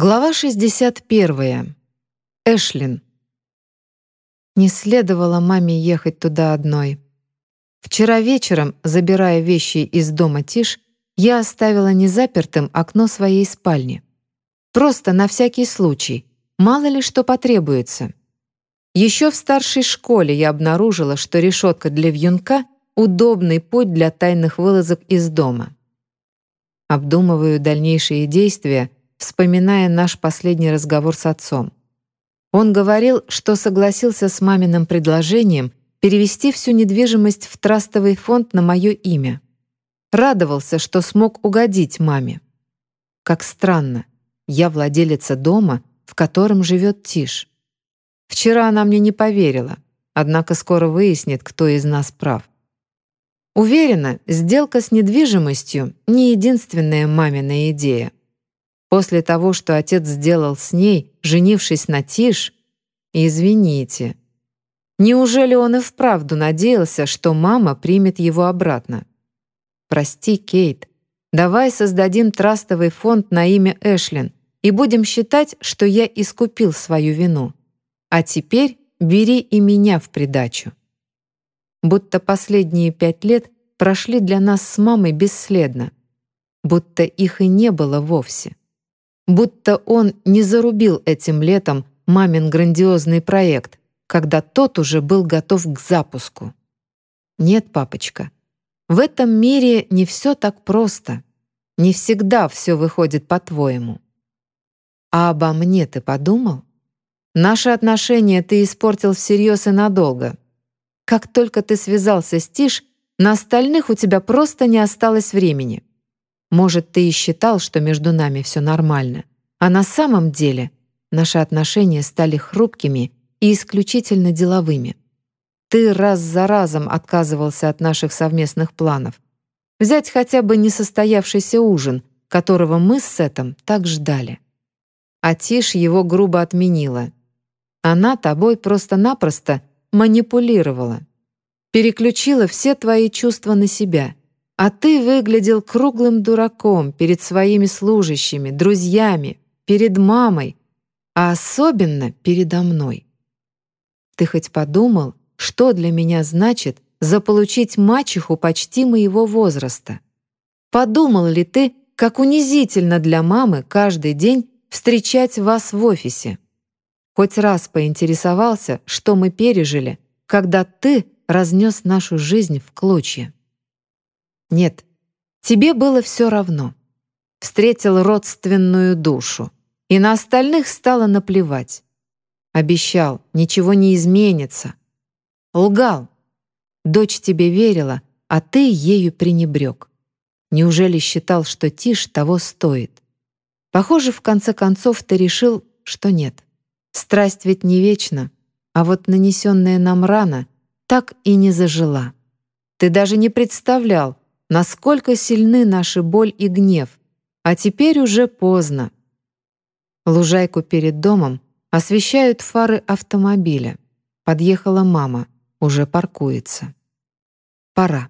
Глава 61. Эшлин. Не следовало маме ехать туда одной. Вчера вечером, забирая вещи из дома Тиш, я оставила незапертым окно своей спальни. Просто на всякий случай, мало ли что потребуется. Еще в старшей школе я обнаружила, что решетка для вьюнка — удобный путь для тайных вылазок из дома. Обдумываю дальнейшие действия — вспоминая наш последний разговор с отцом. Он говорил, что согласился с маминым предложением перевести всю недвижимость в трастовый фонд на мое имя. Радовался, что смог угодить маме. Как странно, я владелица дома, в котором живет Тиш. Вчера она мне не поверила, однако скоро выяснит, кто из нас прав. Уверена, сделка с недвижимостью — не единственная мамина идея. После того, что отец сделал с ней, женившись на Тиш, извините. Неужели он и вправду надеялся, что мама примет его обратно? Прости, Кейт. Давай создадим трастовый фонд на имя Эшлин и будем считать, что я искупил свою вину. А теперь бери и меня в придачу. Будто последние пять лет прошли для нас с мамой бесследно. Будто их и не было вовсе будто он не зарубил этим летом мамин грандиозный проект, когда тот уже был готов к запуску. Нет, папочка, в этом мире не все так просто. Не всегда все выходит по-твоему. А обо мне ты подумал? Наши отношения ты испортил всерьез и надолго. Как только ты связался с Тиш, на остальных у тебя просто не осталось времени. Может, ты и считал, что между нами все нормально. А на самом деле наши отношения стали хрупкими и исключительно деловыми. Ты раз за разом отказывался от наших совместных планов. Взять хотя бы несостоявшийся ужин, которого мы с Сетом так ждали. А Тиш его грубо отменила. Она тобой просто-напросто манипулировала. Переключила все твои чувства на себя — а ты выглядел круглым дураком перед своими служащими, друзьями, перед мамой, а особенно передо мной. Ты хоть подумал, что для меня значит заполучить мачеху почти моего возраста? Подумал ли ты, как унизительно для мамы каждый день встречать вас в офисе? Хоть раз поинтересовался, что мы пережили, когда ты разнес нашу жизнь в клочья. Нет, тебе было все равно. Встретил родственную душу, и на остальных стало наплевать. Обещал, ничего не изменится. Лгал. Дочь тебе верила, а ты ею пренебрег. Неужели считал, что тишь того стоит? Похоже, в конце концов ты решил, что нет. Страсть ведь не вечна, а вот нанесенная нам рана так и не зажила. Ты даже не представлял, насколько сильны наши боль и гнев, а теперь уже поздно. Лужайку перед домом освещают фары автомобиля. Подъехала мама, уже паркуется. Пора.